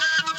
um,